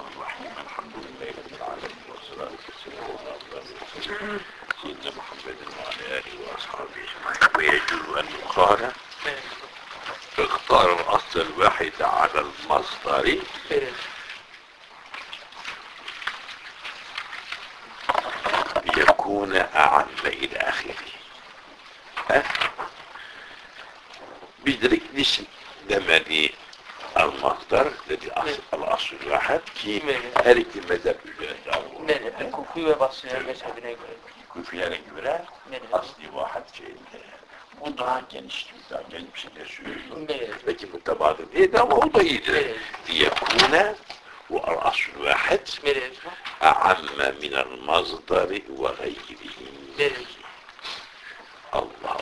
الرحمن الرحيم الحمد لله رب العالمين والصلاة والسلام على سيدنا محمد وعلى آله وأصحابه أجمعين ويجوز أن يقال اختار الأصل الواحد على المصدر ليكون أعم إلى آخره ها بيدرك ليش دمني المصدر الذي أصل الأصل الواحد في هذه المذهب الكوفي وبصري مذهبine göre. Küfilere göre Evet. asli vahat şeyinde. Bu daha geniş, daha geniş bir şeyler söylüyor. Evet. Peki mütebadil değil ama o da iyidir. Evet. ليكون والأصل الواحد Evet. أعم من المصدر وغيره Evet. الله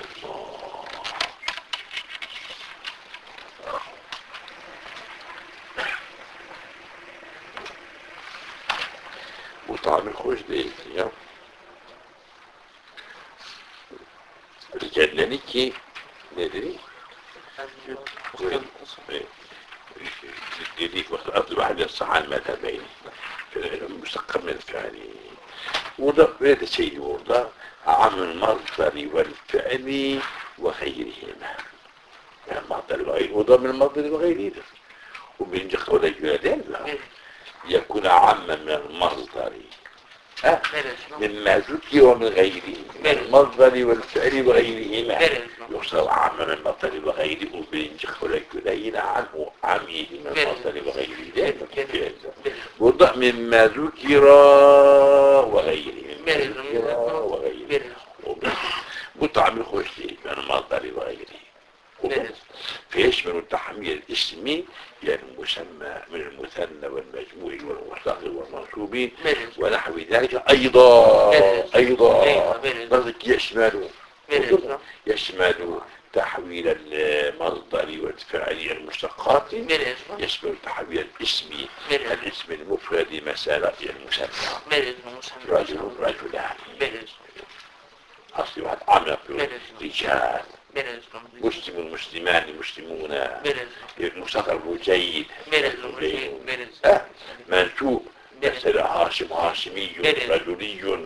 الله وطعم الخوش değil ya. Ricelleri ki nedir? يديك وقت واحد يصح عن مذهبين في العلم مستقر من الفعل وده هذا شيء وده عن المصدر والفعل وغيرهما. يعني المصدر وغيره وده من المصدر وغيره وبين قول الجلالين لا. يكون عاما من المصدر. أه؟ مما ذكر ومن غيره من المصدر والفعل وغيرهما. يصاب عاما من المصدر وغيره وبين قول الجلالين عنه عميل من المصدر وغيره. ذلك وضع مما ذكر وغيره مما ذكر وغيره. مطعم الخوش من المصدر وغيره. فيشمل التحميل الاسمي يعني المسمى من المثنى والمجموع والمصغر Evet. ونحو ذلك. أيضا Evet. قصدك يشمل. يشمل تحويل المصدر والفعل المشتقات. يشمل تحويل الاسم. الاسم المفرد مسألة المسمى. رجل رجلان. أصل واحد عمق. رجال. مسلم مسلمان مسلمون. المستقر جيد منسوب. مثل هاشم هاشمي. رجلي.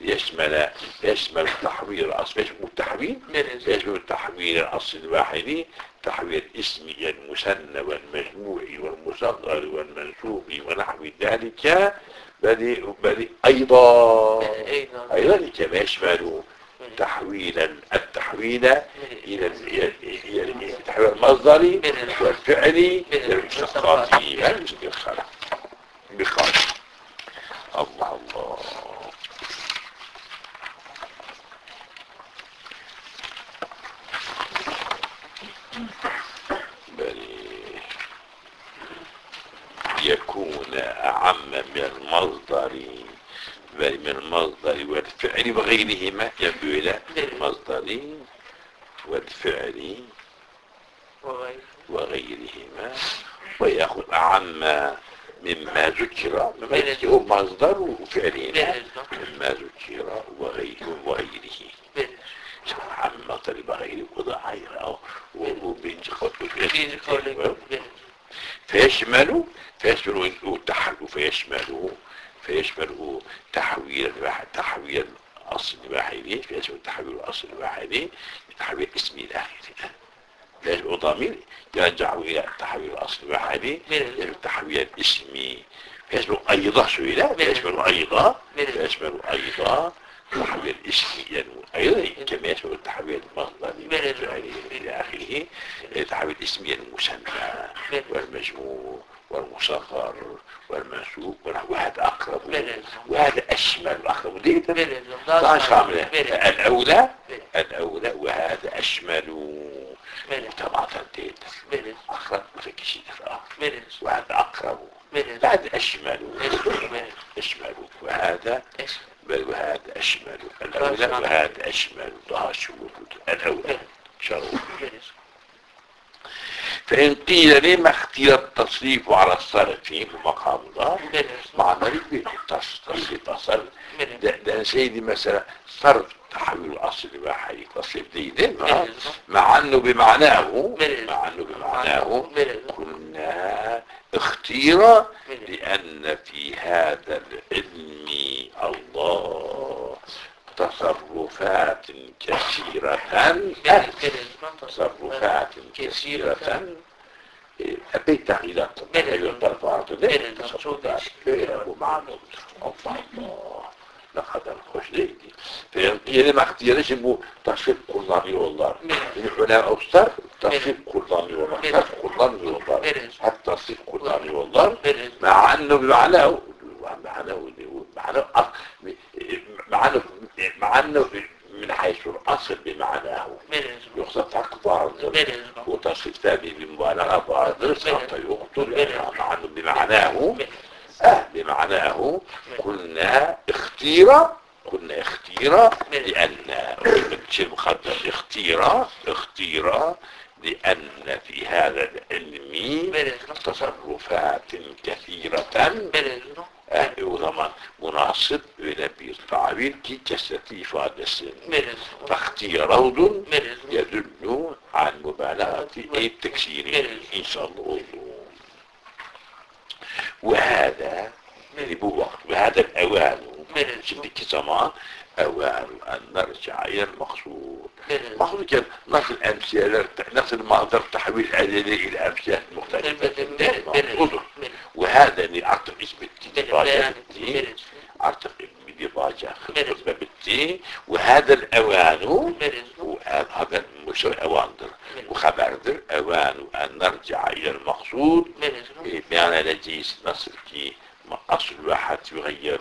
يشمل يشمل تحويل الأصل يشمل التحويل. يشمل تحويل الأصل الواحد تحويل الاسم المثنى والمجموع والمصغر والمنسوب ونحو ذلك. بل بل أيضا أيضا. كما يشمل تحويل التحويل إلى تحويل المصدر والفعل إلى المشتقات بالخلق بخلق الله الله بل يكون أعم من المصدر بل من المصدر والفعل وغيرهما يبدو إلى المصدر والفعل وغيره. وغيرهما ويأخذ أعم مما ذكر ذكر هو مصدر وفعلهما مما ذكر وغيره وغيره Evet. عم مصدر وغيره وضع غيره وبنج Bir kavle. Evet. فيشمل فيشمل فيشمله فيشمل تحويل الواحد تحويل الأصل الواحدي فيشمل تحويل الأصل الواحدي تحويل اسم إلى آخره فيشمل ضمير يرجع إلى تحويل الأصل الواحدي يشمل تحويل الاسم. فيشمل أيضا سئلة فيشمل أيضا فيشمل أيضا تحويل الاسم يعني أيضا كما يشمل تحويل المصدر والفعل إلى آخره. تحويل اسم المسمى. والمجموع والمصغر والمنسوب وهذا أقرب. وهذا أشمل شاملة Evet. الأولى. الأولى. وهذا أشمل. Evet. متباطل ديت Evet. أقرب متكشي دفع Evet. وهذا أقرب Evet. بعد أشمل Evet. أشمل وهذا Es. بل وهذا أشمل الأولى. وهذا أشمل ضها شهود الأولى Evet. فإن قيل لما اختير التصريف على الصرف في مقام الله. معنى ربي تصريف تصرف Evet. ده, ده سيدي مثلا صرف تحويل الأصل لواحد تصريف دين مع, أنه بمعناه. مع أنه بمعناه قلنا اختير لأن في هذا العلم الله تصرفات كثيرة. تصرفات كثيرة. أبيت إلى تصرفات تصرفات ومعنى الله. يعني ما اختيارش انه تصريف قرآني والله العلماء أستاذ تصريف قرآني والله تصريف قرآني والله حتى تصريف قرآني والله مرز مع انه بمعناه معناه معناه معناه معناه من حيث الاصل بمعناه تقطع مرز وتصف ثاني بمبالغه بعض حتى يقتل انه بمعناه آه بمعناه قلنا اختير قلنا اختير لأن شيء مقدم اختير اختير لأن في هذا العلم تصرفات كثيرة. وضمان مناسب لنبي التعبير كي كسرتي إفادة السن. فاختير روض يدل عن مبالغة أي التكسير إن شاء الله. وهذا بوقت وهذا الأوان مرز شدك زمان أوان أن نرجع إلى المقصود المقصود كان نفس الأمثلة نفس المقدر تحويل الأدلة إلى أمثلة مختلفة. وهذا اللي أعطى اسم الدين راجع الدين مرز أعطى اسم راجع خطبة بالدين وهذا الأوان وهذا مش أواندر وخبر در أوان أن نرجع إلى المقصود. بمعنى لجيس نصر كي ما أصل واحد يغير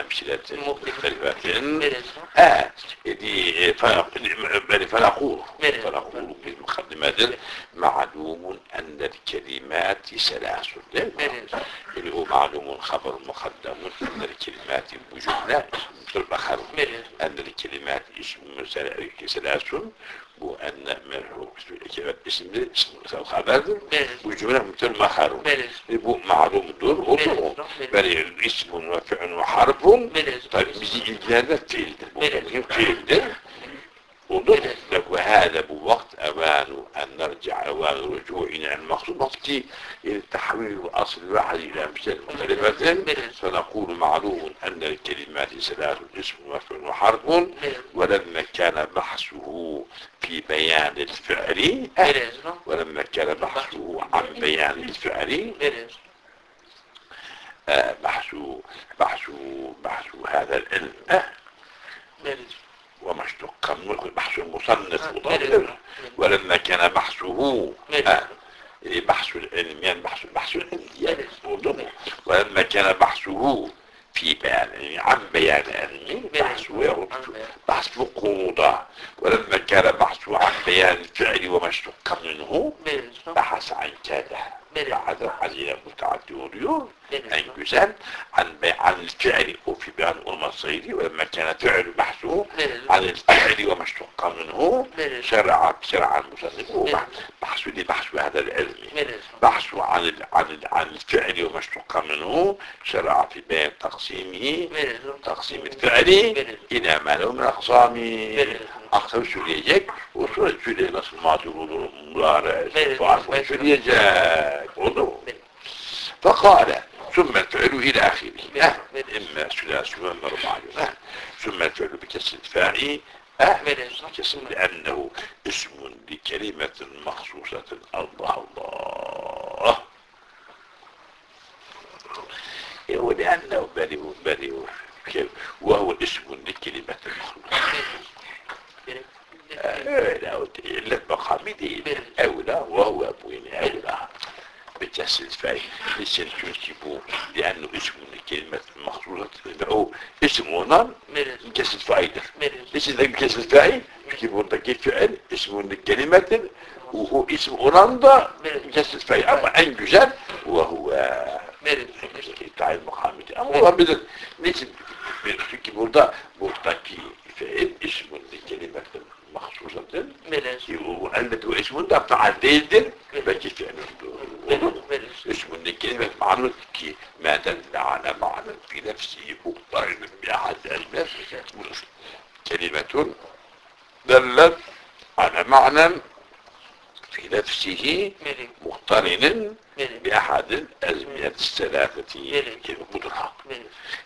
أمثلة مختلفة. مرز آه دي فنقول مرز. فنقول في المقدمة دل معلوم أن الكلمات ثلاث مرز اللي هو معلوم خبر مقدم أن الكلمات وجملة مثل الآخر مرز أن الكلمات اسم ثلاث وأن منه الكلمات اسم اسم خبر مرز وجملة مثل ما خارج مرز يبقى معلوم دول وضوء بل الاسم وفعل وحرف مرز طيب بيجي إجازة فعل ممكن فعل ده وضوء لك وهذا بوقت أوان أن نرجع أوان الرجوع إلى المقصود. وقتي التحويل الأصل الواحد إلى أمثال مختلفة فنقول معلوم أن الكلمات ثلاث اسم وفعل وحرف ولما كان بحثه في بيان الفعل ولما كان بحثه عن بيان الفعل. آه، بحث بحث بحث هذا العلم. اشتق منه بحث المصنف مرز. ولما كان بحثه آه، بحث العلم يعني بحث بحث العلم يعني ولما كان بحثه في بيان يعني عن بيان علمي بحثه يرد بحث قوضة ولما كان بحثه عن بيان الفعل وما اشتق منه بحث عن كذا. بعد الحديث متعدد اليوم أن يسأل عن عن الفعل وفي بيان المصيري ولما كان فعل بحثه عن الفعل وما اشتق منه مرز شرع شرع المصنف بحث لي بحث هذا العلم. بحث عن ال- عن ال- عن الفعل وما اشتق منه شرع في بيان تقسيمه تقسيم الفعل إلى ما له من أقسام. مرز أقسام söyleyecek o sonra söyleye nasıl mazur olur mübarek farklı söyleyecek oldu mu? فقال ثم الفعل إلى آخره أه. إما ثلاث أه. ثم الفعل بكسر الفاء أه. كسر لأنه اسم لكلمة مخصوصة الله الله ولأنه بريء بريء وهو اسم لكلمة مخصوصة إلا المقام دين أولى وهو أبوين أولى بكسر الفاء لسن تنسبه لأنه اسم لكلمة مخصوصة هو اسم ونان مرز كسر فائدة مرز ليش ذا كسر الفاء كيف كيف فعل اسم لكلمة وهو اسم أولندا كسر الفاء أما أن جزال وهو مرز تعال مقام دين أما هو بدل ليش في burada buradaki fiil ismun لكلمة مخصوصة مرز وقالت واسم ده فعل değildir. Belki fiil مرز مرز اسم كي ما دل على معنى في نفسه مقترن بأحد المس كلمة دلت على معنى في نفسه مقترن بأحد الأزمنة الثلاثة ملك.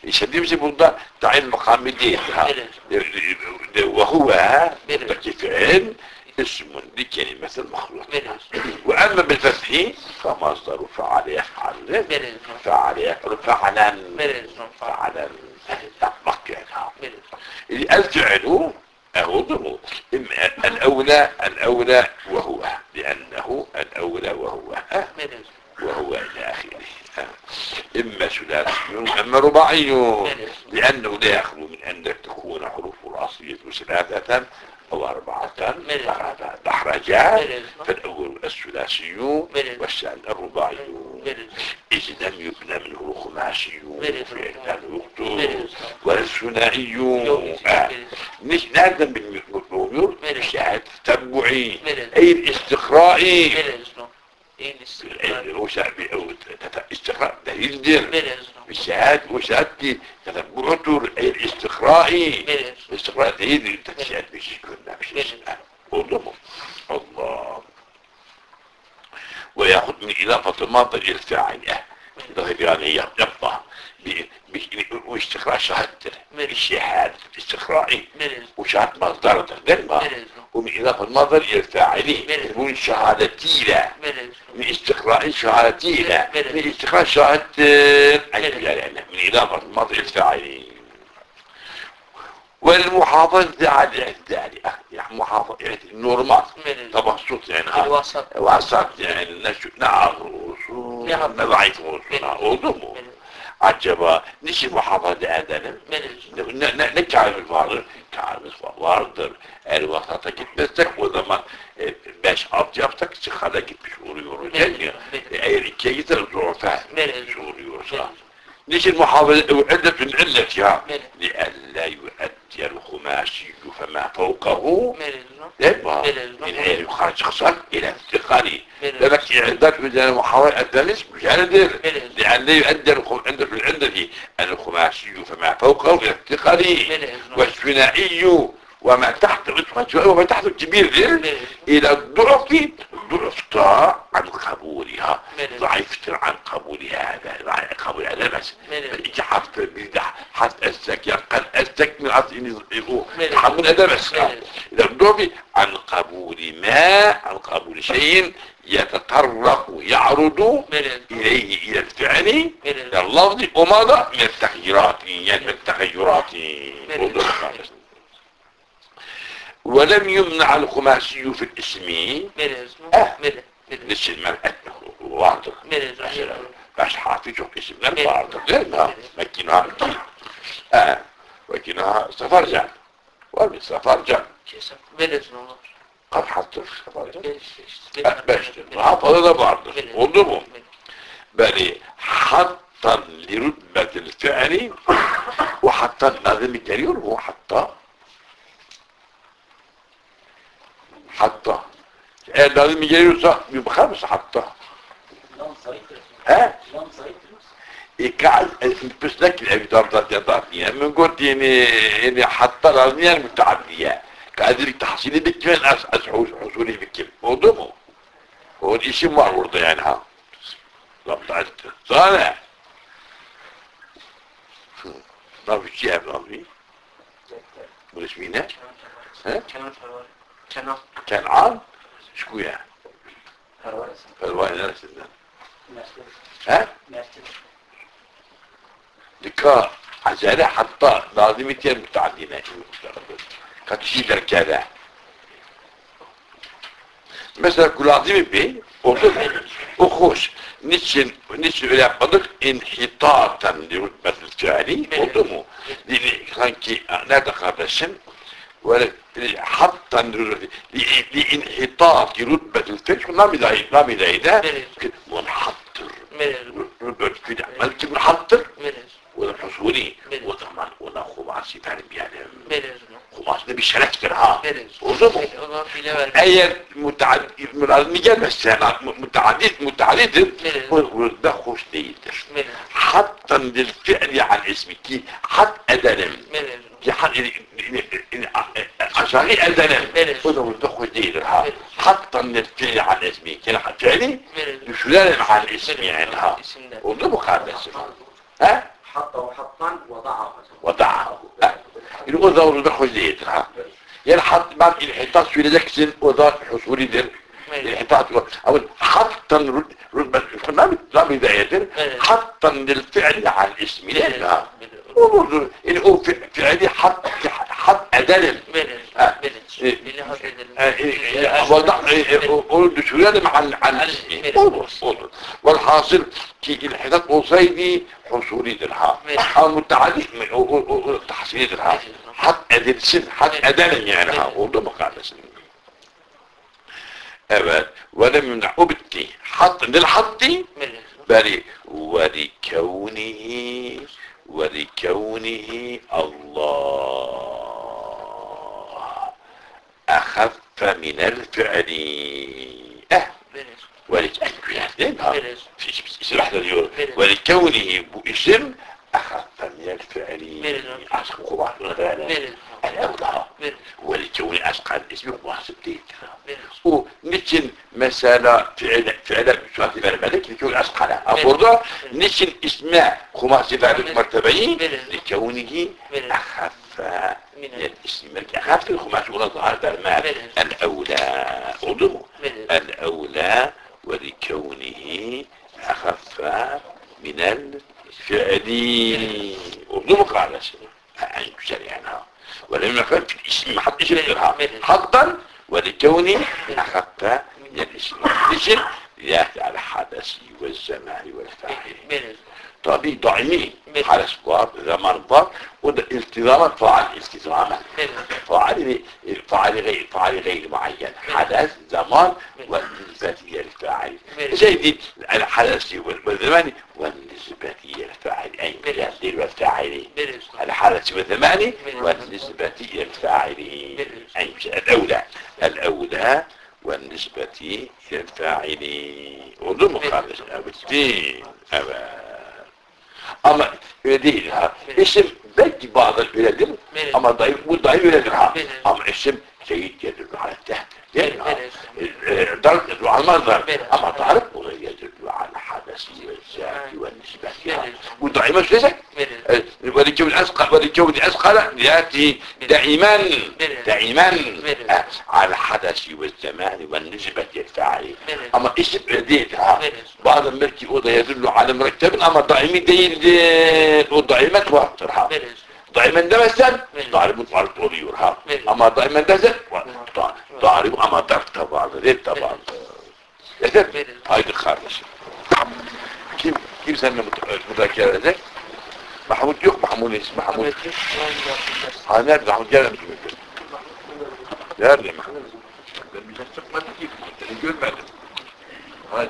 يسلم زي بوضع تعين مقام ديتها ملك. وهو ملك. اسم لكلمة المخلوق وأما بالفتح فمصدر فعل يفعل. فعل يفعل فعلا. فعلا. تطبق يعني الفعل أهضم إما الأولى الأولى وهو. لأنه الأولى وهو. وهو إلى آخره. إما ثلاثي أما رباعي. لأنه لا يخلو من أن تكون حروف الأصلية ثلاثة. أو أربعة دحرجا ملك فالأول الثلاثي ملك. والثاني الرباعي. ملك إذ لم يبنى منه الخماسي ملك. فعلا يكتب ملك. ولا الثنائي يوم آه. ملك مش نادم بالمؤمر ملك. شهادة تتبعي ملك. أي الاستقرائي ملك الاستقرار وشعبي أو تت- استقراء. دليل دير. ملك الشهادة وشهادتي تتبعتر أي الاستقرائي الاستقراء دليل تتشهد بشي كنا بشي ملك. قدمه الله ويأخذ من إضافة الماضي إلى الفاعل ده يعني ب- واستقراء شهادة ملك. الشهادة استقرائي ملك وشهادة مصدر تقدمها ومن إضافة المصدر إلى الفاعل ملك. يكون شهادتي لا ملك من استقراء شهادتي لا ملك. من استقراء شهادة. يعني من إضافة المصدر إلى الفاعل والمحافظة على الاعتدال يعني محافظة يعني النورمال ملك تبسط يعني ها. الوسط وسط يعني نشو نعم نعم. نضعيف ملك. وضمه ملك عجبا نشي محافظة أدنى ملك نكعب الفارغ كعب الفارغ الوسط كتبتك وضمان باش أطيبتك تخلق بشهور يورو جانية أي ركاية الضعفاء ملك شهور يورو صح ليش المحافظة وعدة من علتها ملك لئلا يؤدي الخماسي فما فوقه ملك. من أين يخرج شخصا إلى انتقالي ملك لذلك إعداد بدل محاولة الدرس مش هندر ملك لأن لا يؤدي الخم... عند في العندة الخماسي فما فوقه إلى انتقالي ملك والثنائي وما تحت وما تحت الكبير ملك إلى الضعف ضعف طاع عن قبولها. ضعفت عن قبول هذا ضعف قبول هذا بس. حفت بيدح حتى الزكاة قد استكمل عطيني ملك. حمل هذا بس. إذا الضعف عن قبول ما عن قبول شيء يتطرق يعرض ملك إليه إلى الفعل إلى اللفظ وماذا؟ من التغييرات يعني من التغيرات. ولم يمنع الخماسي في الاسم. ملك آه. ملك ملك ليش المرأة واضح ملك باش حافظ اسم البعض غير ما مكينها مكين آه مكينها سفرجع ومن سفرجع ملك قد حط سفرجع آه، باش حافظ هذا بعض وضبهم بل حطا لرتبة الفعل وحطا لازم الجرير هو حطا حطا آه، لازم الجرير صح يبقى خمس حطا ها؟ يقعد بس لك الابدار ذاتية من قلت يعني يعني حتى الأغنية المتعدية قادر تحصيل بك من أس حصولي بك موضوعه هو الإشي معروض يعني ها. ضبط عدت صالح ما في شيء ما في وليش مينا؟ ها؟ كان كان عام شكويا فالوين ناس ها لك عجالة حتى لازم يتين متعدين قد شيدر كذا مثلا كل عظيم بي وخوش نتشن نتشن إلى بدك انحطاطا لرتبة الفعل وضمه لأن كان كي نادى قبشن ولا حطا لانحطاط رتبة الفعل نعم إذا نعم إذا إذا منحطر رتبة الفعل عملت منحطر ولا حصولي وضمان ولا خماسي تربية خماس نبي شرف ترها وضمه آية متعدد متعدد بس متعدد متعدد وده خوش ديت حتى للفعل عن اسمك حتى أدنم عشان أذنا بلش. وده الدخل دي لها حتى من الفعل عن اسمي. كان فعلي بلش. شو لا عن اسمي يعني ها اسم ده. وضبط هذا اسم ها؟ حطه حطا وضعه. وضعه. الأذى والدخل دي لها. يلحط بعد الحيطات في ذاك سن أذى حصولي دل الحيطات أو حتى رد رد ما بت- ما بداية حتى للفعل عن اسمي لأنها اللي هو ف- فعلي حط حط. بلش. وضع يعني مع. والحاصل كي الحدث قصيدي حصولي درها أو متعدي تحصيلي درها حط ادل سن حط ادل يعني ها وضبق على سن ابد ولم يمنع ابتي حط للحطي. بل ولكونه ولكونه الله أخف من الفعل. أه بلش. ولك بلش. في اسم واحدة اليوم. ولكونه اسم أخف من الفعل. بلش. الاسم محسب ديك بلش. ونتشن مسألة فعل فعل سؤال فعل ملك لكون أسقى أفضل نتشن إسماء خماسي فعل مرتبعين بلش. لكونه. أخف من الاسم أخف الخماس ولا ظهر. الأولى بلش. الأولى ولكونه أخف من الفعل على شيء أن شريعنا ولم في الاسم حط اسم غيرها حطا ولكونه أخف من الاسم. الاسم يأتي على الحدث والزمان والفاعل. بلش. طبي ضعيني بلش. حدث ضار زمان ضار وده التزامات فعل بلش. فعل فعل غير فعل غير معين. حدث زمان والنسبة الفاعل زي دي الحدث والزمان والنسبة الفاعل أي الدليل والفاعل. بلش. الحدث والزمان والنسبة الفاعل أي الأولى. الأولى والنسبة إلى الفاعل وضم خالص أبتين أبا أما يدينها اسم بج بعض البلاد أما ضعيف والضعيف يدلها أما اسم جيد يدل على التحت يدلها درجة على المنظر أما تعرف يدل على الحدث والذات والنسبة والضعيف مش ليس. ولكون أسقى ولكون أسقى يأتي دائما دائما آه، على الحدث والزمان والنسبة الفاعل أما اسم يدينها بعض الملكي أوضة يدل على مركب أما ضعيمي وضعيمة توترها بلش. ضعيما مثلا ضارب على طوليورها أما ضعيما ده زل ضارب أما ضربت بعض ذلك بعض يثر هاي الخارج كيف كيف سنة مذاكرة ذلك محمود يوك محمود اسم محمود هذا محمود جانا مش ممكن يا محمود مش هتشوف ما تجيب انت اللي جول بعد هاي